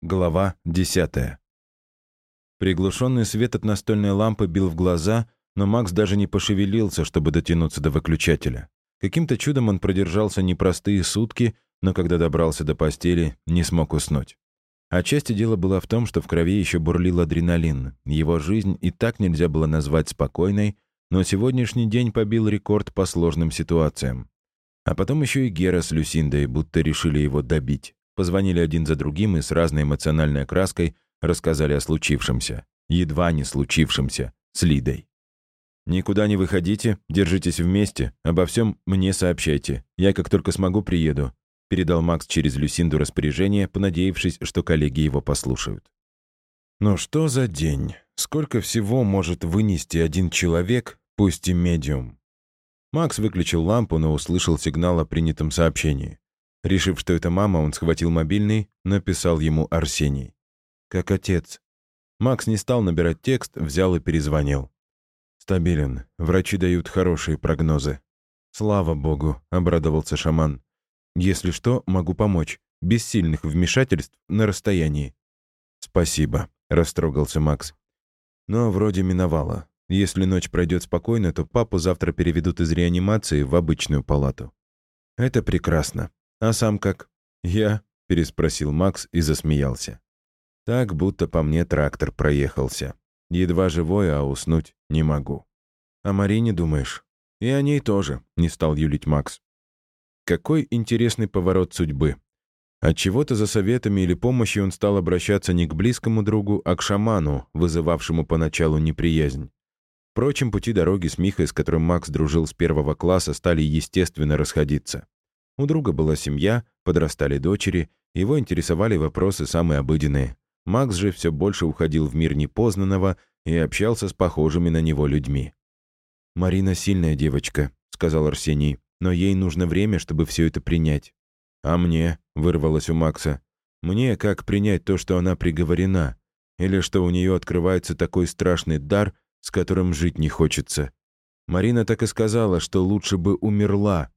Глава 10. Приглушенный свет от настольной лампы бил в глаза, но Макс даже не пошевелился, чтобы дотянуться до выключателя. Каким-то чудом он продержался непростые сутки, но когда добрался до постели, не смог уснуть. Отчасти дело было в том, что в крови еще бурлил адреналин. Его жизнь и так нельзя было назвать спокойной, но сегодняшний день побил рекорд по сложным ситуациям. А потом еще и Гера с Люсиндой будто решили его добить позвонили один за другим и с разной эмоциональной окраской рассказали о случившемся, едва не случившемся, с Лидой. «Никуда не выходите, держитесь вместе, обо всем мне сообщайте. Я как только смогу приеду», — передал Макс через Люсинду распоряжение, понадеявшись, что коллеги его послушают. «Ну что за день? Сколько всего может вынести один человек, пусть и медиум?» Макс выключил лампу, но услышал сигнал о принятом сообщении. Решив, что это мама, он схватил мобильный, написал ему Арсений. «Как отец». Макс не стал набирать текст, взял и перезвонил. «Стабилен. Врачи дают хорошие прогнозы». «Слава богу», — обрадовался шаман. «Если что, могу помочь. Без сильных вмешательств на расстоянии». «Спасибо», — растрогался Макс. «Но вроде миновало. Если ночь пройдет спокойно, то папу завтра переведут из реанимации в обычную палату». «Это прекрасно. «А сам как?» «Я?» — переспросил Макс и засмеялся. Так, будто по мне трактор проехался. Едва живой, а уснуть не могу. «О Марине думаешь?» «И о ней тоже», — не стал юлить Макс. Какой интересный поворот судьбы. Отчего-то за советами или помощью он стал обращаться не к близкому другу, а к шаману, вызывавшему поначалу неприязнь. Впрочем, пути дороги с Михой, с которым Макс дружил с первого класса, стали естественно расходиться. У друга была семья, подрастали дочери, его интересовали вопросы самые обыденные. Макс же все больше уходил в мир непознанного и общался с похожими на него людьми. «Марина сильная девочка», — сказал Арсений, «но ей нужно время, чтобы все это принять». «А мне?» — вырвалось у Макса. «Мне как принять то, что она приговорена? Или что у нее открывается такой страшный дар, с которым жить не хочется?» Марина так и сказала, что лучше бы умерла,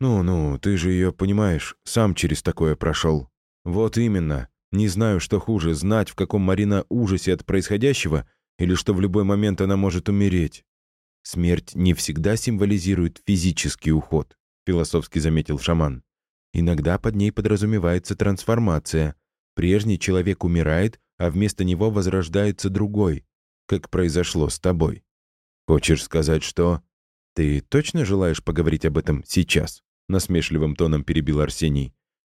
«Ну-ну, ты же ее понимаешь, сам через такое прошел». «Вот именно. Не знаю, что хуже, знать, в каком Марина ужасе от происходящего, или что в любой момент она может умереть». «Смерть не всегда символизирует физический уход», — философски заметил шаман. «Иногда под ней подразумевается трансформация. Прежний человек умирает, а вместо него возрождается другой, как произошло с тобой. Хочешь сказать, что... Ты точно желаешь поговорить об этом сейчас?» — насмешливым тоном перебил Арсений.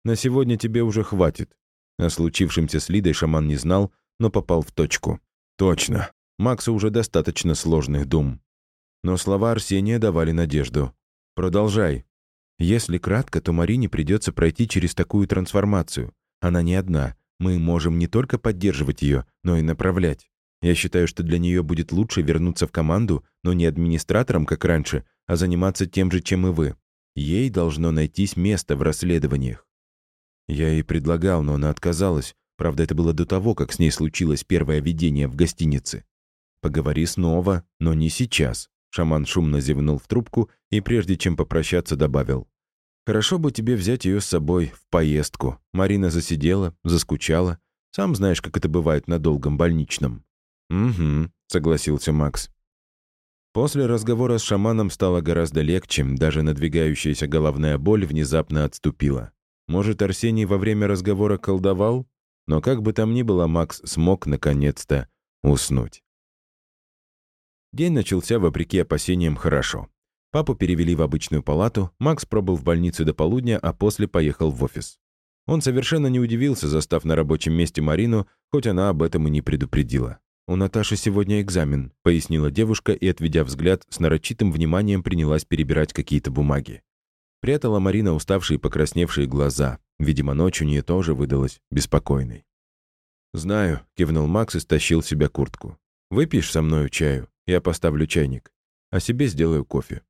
«На сегодня тебе уже хватит». О случившемся с Лидой шаман не знал, но попал в точку. «Точно. Макса уже достаточно сложных дум». Но слова Арсения давали надежду. «Продолжай». «Если кратко, то Марине придется пройти через такую трансформацию. Она не одна. Мы можем не только поддерживать ее, но и направлять. Я считаю, что для нее будет лучше вернуться в команду, но не администратором, как раньше, а заниматься тем же, чем и вы. Ей должно найтись место в расследованиях. Я ей предлагал, но она отказалась. Правда, это было до того, как с ней случилось первое видение в гостинице. «Поговори снова, но не сейчас», — шаман шумно зевнул в трубку и, прежде чем попрощаться, добавил. «Хорошо бы тебе взять ее с собой в поездку. Марина засидела, заскучала. Сам знаешь, как это бывает на долгом больничном». «Угу», — согласился Макс. После разговора с шаманом стало гораздо легче, даже надвигающаяся головная боль внезапно отступила. Может, Арсений во время разговора колдовал? Но как бы там ни было, Макс смог, наконец-то, уснуть. День начался, вопреки опасениям, хорошо. Папу перевели в обычную палату, Макс пробыл в больнице до полудня, а после поехал в офис. Он совершенно не удивился, застав на рабочем месте Марину, хоть она об этом и не предупредила. «У Наташи сегодня экзамен», — пояснила девушка и, отведя взгляд, с нарочитым вниманием принялась перебирать какие-то бумаги. Прятала Марина уставшие и покрасневшие глаза. Видимо, ночь у нее тоже выдалась беспокойной. «Знаю», — кивнул Макс и стащил себе куртку. «Выпьешь со мною чаю? Я поставлю чайник. А себе сделаю кофе».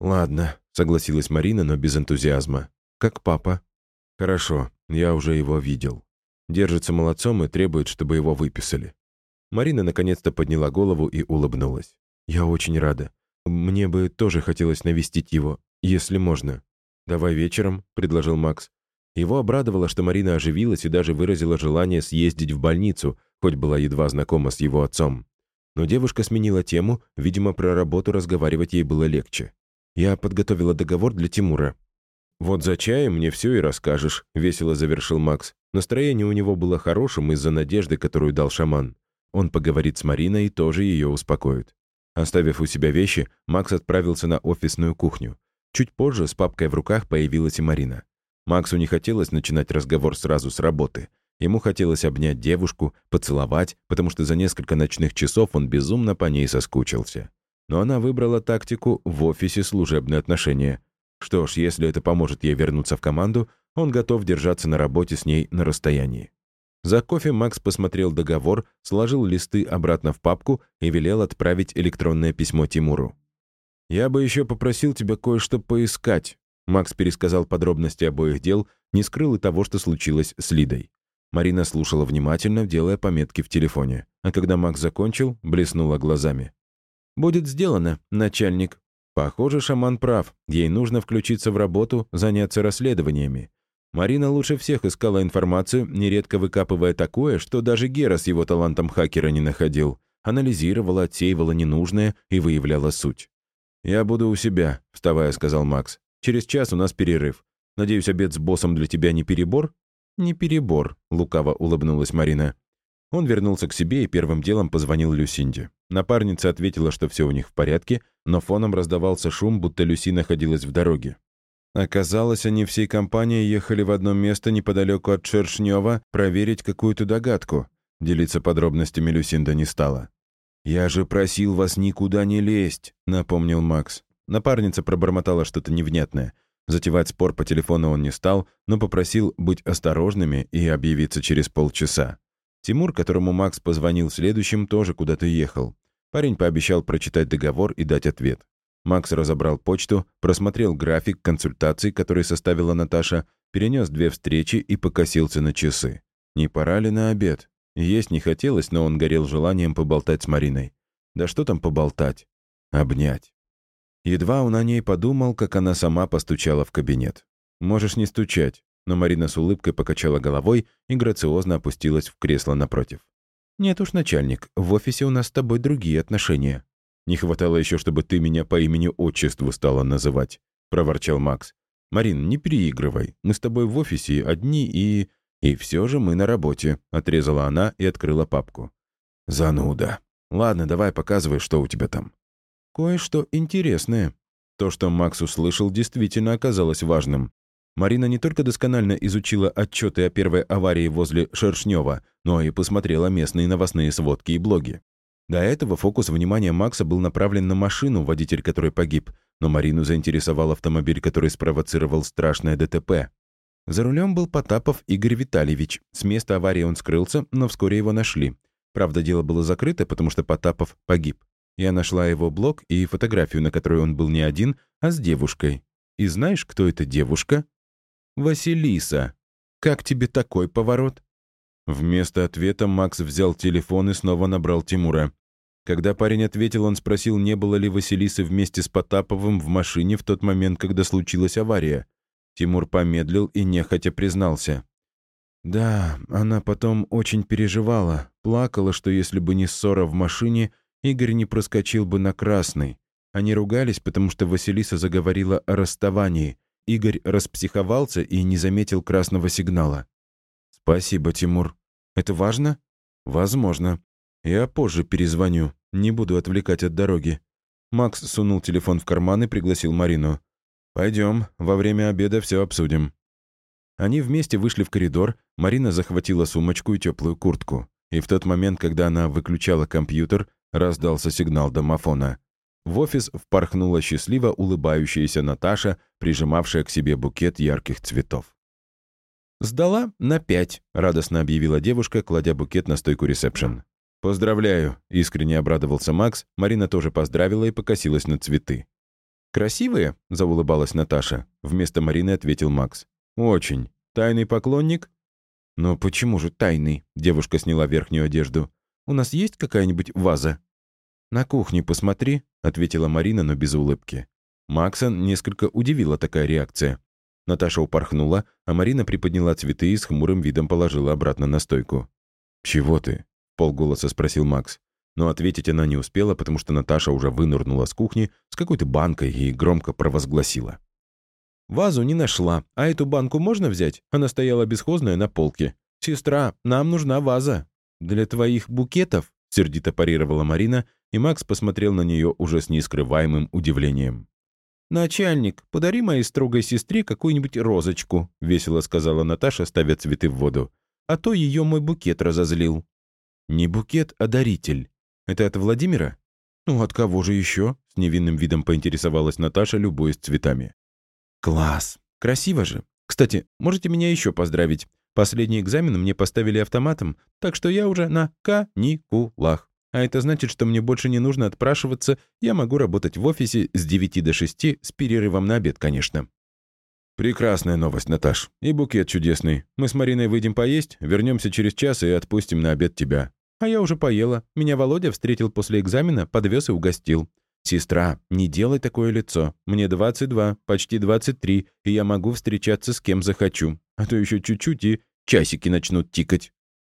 «Ладно», — согласилась Марина, но без энтузиазма. «Как папа?» «Хорошо, я уже его видел. Держится молодцом и требует, чтобы его выписали. Марина наконец-то подняла голову и улыбнулась. «Я очень рада. Мне бы тоже хотелось навестить его, если можно». «Давай вечером», — предложил Макс. Его обрадовало, что Марина оживилась и даже выразила желание съездить в больницу, хоть была едва знакома с его отцом. Но девушка сменила тему, видимо, про работу разговаривать ей было легче. «Я подготовила договор для Тимура». «Вот за чаем мне все и расскажешь», — весело завершил Макс. Настроение у него было хорошим из-за надежды, которую дал шаман. Он поговорит с Мариной и тоже ее успокоит. Оставив у себя вещи, Макс отправился на офисную кухню. Чуть позже с папкой в руках появилась и Марина. Максу не хотелось начинать разговор сразу с работы. Ему хотелось обнять девушку, поцеловать, потому что за несколько ночных часов он безумно по ней соскучился. Но она выбрала тактику в офисе служебные отношения. Что ж, если это поможет ей вернуться в команду, он готов держаться на работе с ней на расстоянии. За кофе Макс посмотрел договор, сложил листы обратно в папку и велел отправить электронное письмо Тимуру. «Я бы еще попросил тебя кое-что поискать», Макс пересказал подробности обоих дел, не скрыл и того, что случилось с Лидой. Марина слушала внимательно, делая пометки в телефоне. А когда Макс закончил, блеснула глазами. «Будет сделано, начальник». Похоже, шаман прав. Ей нужно включиться в работу, заняться расследованиями. Марина лучше всех искала информацию, нередко выкапывая такое, что даже Гера с его талантом хакера не находил. Анализировала, отсеивала ненужное и выявляла суть. «Я буду у себя», — вставая, сказал Макс. Через час у нас перерыв. Надеюсь, обед с боссом для тебя не перебор?» «Не перебор», — лукаво улыбнулась Марина. Он вернулся к себе и первым делом позвонил Люсинде. Напарница ответила, что все у них в порядке, но фоном раздавался шум, будто Люси находилась в дороге. Оказалось, они всей компанией ехали в одно место неподалеку от Шершнева проверить какую-то догадку. Делиться подробностями Люсинда не стала. «Я же просил вас никуда не лезть», — напомнил Макс. Напарница пробормотала что-то невнятное. Затевать спор по телефону он не стал, но попросил быть осторожными и объявиться через полчаса. Тимур, которому Макс позвонил следующим, тоже куда-то ехал. Парень пообещал прочитать договор и дать ответ. Макс разобрал почту, просмотрел график консультаций, который составила Наташа, перенес две встречи и покосился на часы. Не пора ли на обед? Есть не хотелось, но он горел желанием поболтать с Мариной. Да что там поболтать? Обнять. Едва он о ней подумал, как она сама постучала в кабинет. «Можешь не стучать», но Марина с улыбкой покачала головой и грациозно опустилась в кресло напротив. «Нет уж, начальник, в офисе у нас с тобой другие отношения». «Не хватало еще, чтобы ты меня по имени-отчеству стала называть», — проворчал Макс. «Марин, не переигрывай. Мы с тобой в офисе одни и...» «И все же мы на работе», — отрезала она и открыла папку. «Зануда. Ладно, давай показывай, что у тебя там». Кое-что интересное. То, что Макс услышал, действительно оказалось важным. Марина не только досконально изучила отчеты о первой аварии возле Шершнева, но и посмотрела местные новостные сводки и блоги. До этого фокус внимания Макса был направлен на машину, водитель которой погиб, но Марину заинтересовал автомобиль, который спровоцировал страшное ДТП. За рулем был Потапов Игорь Витальевич. С места аварии он скрылся, но вскоре его нашли. Правда, дело было закрыто, потому что Потапов погиб. Я нашла его блог и фотографию, на которой он был не один, а с девушкой. И знаешь, кто эта девушка? Василиса. Как тебе такой поворот? Вместо ответа Макс взял телефон и снова набрал Тимура. Когда парень ответил, он спросил, не было ли Василисы вместе с Потаповым в машине в тот момент, когда случилась авария. Тимур помедлил и нехотя признался. «Да, она потом очень переживала, плакала, что если бы не ссора в машине, Игорь не проскочил бы на красный. Они ругались, потому что Василиса заговорила о расставании. Игорь распсиховался и не заметил красного сигнала. «Спасибо, Тимур. Это важно?» «Возможно. Я позже перезвоню. Не буду отвлекать от дороги». Макс сунул телефон в карман и пригласил Марину. «Пойдем, во время обеда все обсудим». Они вместе вышли в коридор, Марина захватила сумочку и теплую куртку. И в тот момент, когда она выключала компьютер, Раздался сигнал домофона. В офис впорхнула счастливо улыбающаяся Наташа, прижимавшая к себе букет ярких цветов. «Сдала на пять», — радостно объявила девушка, кладя букет на стойку ресепшн. «Поздравляю», — искренне обрадовался Макс. Марина тоже поздравила и покосилась на цветы. «Красивые?» — заулыбалась Наташа. Вместо Марины ответил Макс. «Очень. Тайный поклонник?» «Но почему же тайный?» — девушка сняла верхнюю одежду. «У нас есть какая-нибудь ваза?» «На кухне посмотри», — ответила Марина, но без улыбки. Макса несколько удивила такая реакция. Наташа упорхнула, а Марина приподняла цветы и с хмурым видом положила обратно на стойку. «Чего ты?» — полголоса спросил Макс. Но ответить она не успела, потому что Наташа уже вынырнула с кухни с какой-то банкой и громко провозгласила. «Вазу не нашла, а эту банку можно взять? Она стояла бесхозная на полке. Сестра, нам нужна ваза». «Для твоих букетов?» — сердито парировала Марина, и Макс посмотрел на нее уже с нескрываемым удивлением. «Начальник, подари моей строгой сестре какую-нибудь розочку», — весело сказала Наташа, ставя цветы в воду. «А то ее мой букет разозлил». «Не букет, а даритель. Это от Владимира?» «Ну, от кого же еще?» — с невинным видом поинтересовалась Наташа, любуясь цветами. «Класс! Красиво же! Кстати, можете меня еще поздравить. Последний экзамен мне поставили автоматом, так что я уже на каникулах. А это значит, что мне больше не нужно отпрашиваться, я могу работать в офисе с 9 до 6, с перерывом на обед, конечно». «Прекрасная новость, Наташ. И букет чудесный. Мы с Мариной выйдем поесть, вернемся через час и отпустим на обед тебя. А я уже поела. Меня Володя встретил после экзамена, подвез и угостил. «Сестра, не делай такое лицо. Мне 22, почти 23, и я могу встречаться с кем захочу. А то еще чуть-чуть и часики начнут тикать».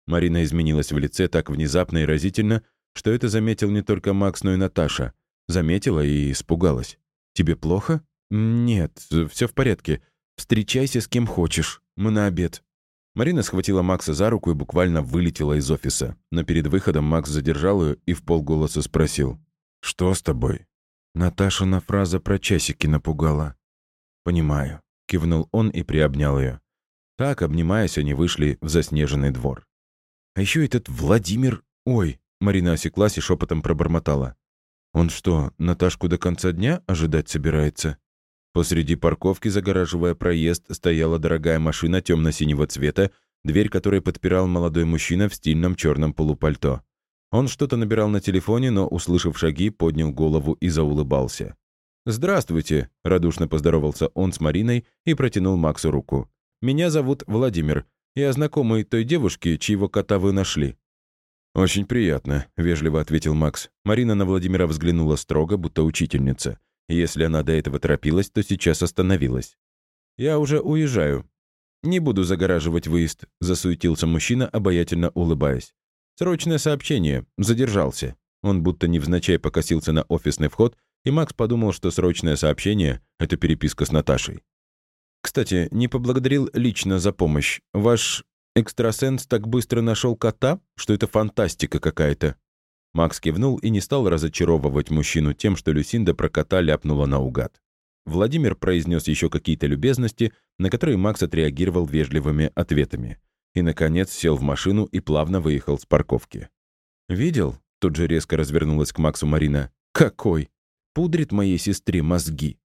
Марина изменилась в лице так внезапно и разительно, что это заметил не только Макс, но и Наташа. Заметила и испугалась. «Тебе плохо?» «Нет, все в порядке. Встречайся с кем хочешь. Мы на обед». Марина схватила Макса за руку и буквально вылетела из офиса. Но перед выходом Макс задержал ее и в полголоса спросил. «Что с тобой?» Наташина фраза про часики напугала. «Понимаю», — кивнул он и приобнял ее. Так, обнимаясь, они вышли в заснеженный двор. «А еще этот Владимир... Ой!» Марина осеклась и шепотом пробормотала. «Он что, Наташку до конца дня ожидать собирается?» Посреди парковки, загораживая проезд, стояла дорогая машина темно-синего цвета, дверь которой подпирал молодой мужчина в стильном черном полупальто. Он что-то набирал на телефоне, но, услышав шаги, поднял голову и заулыбался. «Здравствуйте», — радушно поздоровался он с Мариной и протянул Максу руку. «Меня зовут Владимир. Я знакомый той девушки, чьего кота вы нашли». «Очень приятно», — вежливо ответил Макс. Марина на Владимира взглянула строго, будто учительница. Если она до этого торопилась, то сейчас остановилась. «Я уже уезжаю. Не буду загораживать выезд», — засуетился мужчина, обаятельно улыбаясь. «Срочное сообщение. Задержался». Он будто невзначай покосился на офисный вход, и Макс подумал, что срочное сообщение — это переписка с Наташей. «Кстати, не поблагодарил лично за помощь. Ваш экстрасенс так быстро нашел кота, что это фантастика какая-то». Макс кивнул и не стал разочаровывать мужчину тем, что Люсинда про кота ляпнула наугад. Владимир произнес еще какие-то любезности, на которые Макс отреагировал вежливыми ответами. И, наконец, сел в машину и плавно выехал с парковки. «Видел?» — тут же резко развернулась к Максу Марина. «Какой? Пудрит моей сестре мозги».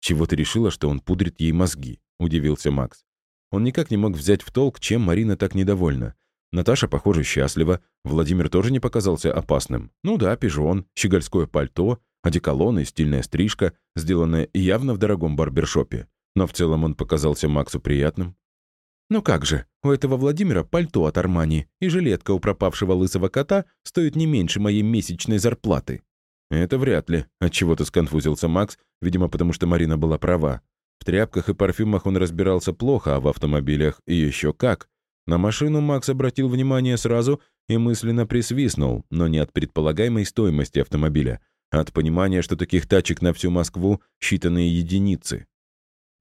«Чего ты решила, что он пудрит ей мозги?» — удивился Макс. Он никак не мог взять в толк, чем Марина так недовольна. Наташа, похоже, счастлива. Владимир тоже не показался опасным. Ну да, пижон, щегольское пальто, одеколон и стильная стрижка, сделанная явно в дорогом барбершопе. Но в целом он показался Максу приятным. Ну как же, у этого Владимира пальто от Армани и жилетка у пропавшего лысого кота стоит не меньше моей месячной зарплаты. Это вряд ли, отчего-то сконфузился Макс, видимо, потому что Марина была права. В тряпках и парфюмах он разбирался плохо, а в автомобилях еще как. На машину Макс обратил внимание сразу и мысленно присвистнул, но не от предполагаемой стоимости автомобиля, а от понимания, что таких тачек на всю Москву считанные единицы.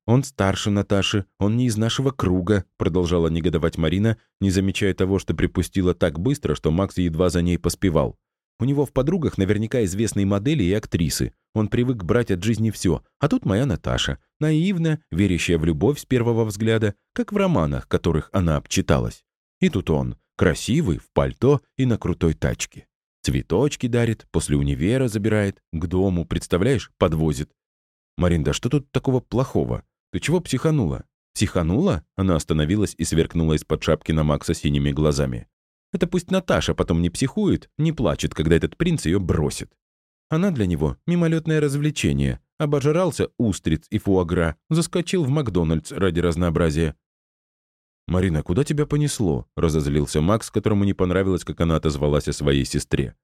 «Он старше Наташи, он не из нашего круга», продолжала негодовать Марина, не замечая того, что припустила так быстро, что Макс едва за ней поспевал. У него в подругах наверняка известные модели и актрисы. Он привык брать от жизни все. А тут моя Наташа. Наивная, верящая в любовь с первого взгляда, как в романах, которых она обчиталась. И тут он, красивый, в пальто и на крутой тачке. Цветочки дарит, после универа забирает, к дому, представляешь, подвозит. Марин, да что тут такого плохого? Ты чего психанула? Психанула? Она остановилась и сверкнула из-под шапки на Макса синими глазами. Это пусть Наташа потом не психует, не плачет, когда этот принц ее бросит. Она для него мимолетное развлечение. Обожрался устриц и фуагра, заскочил в Макдональдс ради разнообразия. «Марина, куда тебя понесло?» — разозлился Макс, которому не понравилось, как она отозвалась о своей сестре.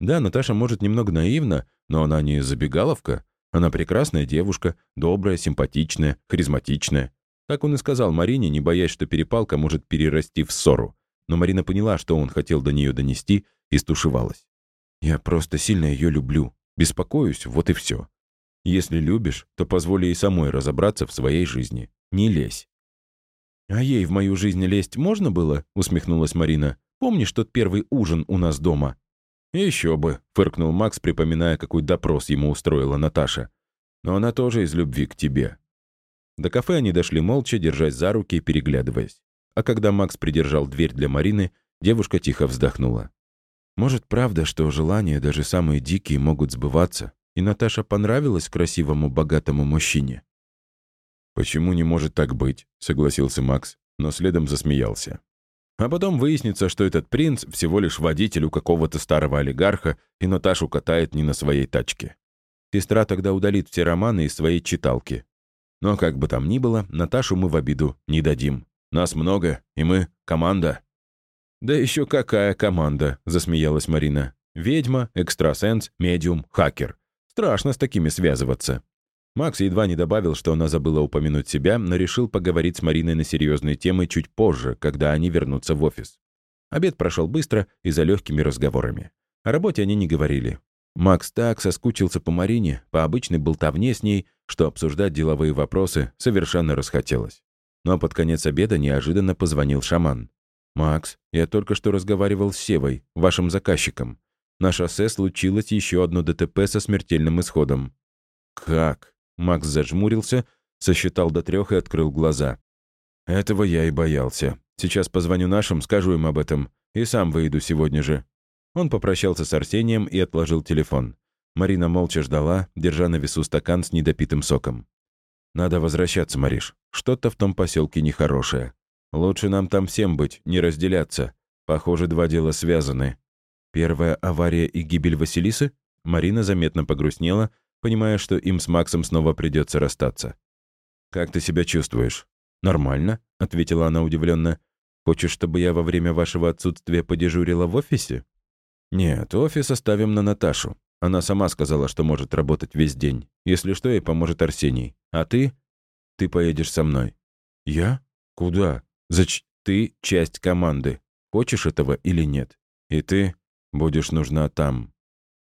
«Да, Наташа, может, немного наивна, но она не забегаловка. Она прекрасная девушка, добрая, симпатичная, харизматичная. Так он и сказал Марине, не боясь, что перепалка может перерасти в ссору. Но Марина поняла, что он хотел до нее донести, и стушевалась. «Я просто сильно ее люблю. Беспокоюсь, вот и все. Если любишь, то позволь ей самой разобраться в своей жизни. Не лезь». «А ей в мою жизнь лезть можно было?» — усмехнулась Марина. «Помнишь тот первый ужин у нас дома?» «Еще бы», — фыркнул Макс, припоминая, какой допрос ему устроила Наташа. «Но она тоже из любви к тебе». До кафе они дошли молча, держась за руки и переглядываясь. А когда Макс придержал дверь для Марины, девушка тихо вздохнула. «Может, правда, что желания, даже самые дикие, могут сбываться, и Наташа понравилась красивому, богатому мужчине?» «Почему не может так быть?» — согласился Макс, но следом засмеялся. А потом выяснится, что этот принц всего лишь водитель у какого-то старого олигарха, и Наташу катает не на своей тачке. Сестра тогда удалит все романы из своей читалки. Но как бы там ни было, Наташу мы в обиду не дадим. Нас много, и мы — команда». «Да еще какая команда!» — засмеялась Марина. «Ведьма, экстрасенс, медиум, хакер. Страшно с такими связываться». Макс едва не добавил, что она забыла упомянуть себя, но решил поговорить с Мариной на серьезные темы чуть позже, когда они вернутся в офис. Обед прошел быстро и за легкими разговорами. О работе они не говорили. Макс так соскучился по Марине, по обычной болтовне с ней, что обсуждать деловые вопросы совершенно расхотелось. Но под конец обеда неожиданно позвонил шаман. «Макс, я только что разговаривал с Севой, вашим заказчиком. На шоссе случилось еще одно ДТП со смертельным исходом». «Как?» Макс зажмурился, сосчитал до трех и открыл глаза. «Этого я и боялся. Сейчас позвоню нашим, скажу им об этом, и сам выйду сегодня же». Он попрощался с Арсением и отложил телефон. Марина молча ждала, держа на весу стакан с недопитым соком. «Надо возвращаться, Мариш. Что-то в том поселке нехорошее. Лучше нам там всем быть, не разделяться. Похоже, два дела связаны. Первая авария и гибель Василисы?» Марина заметно погрустнела, понимая, что им с Максом снова придется расстаться. «Как ты себя чувствуешь?» «Нормально», — ответила она удивленно. «Хочешь, чтобы я во время вашего отсутствия подежурила в офисе?» «Нет, офис оставим на Наташу. Она сама сказала, что может работать весь день. Если что, ей поможет Арсений. А ты? Ты поедешь со мной». «Я? Куда? Зач... Ты часть команды. Хочешь этого или нет? И ты будешь нужна там».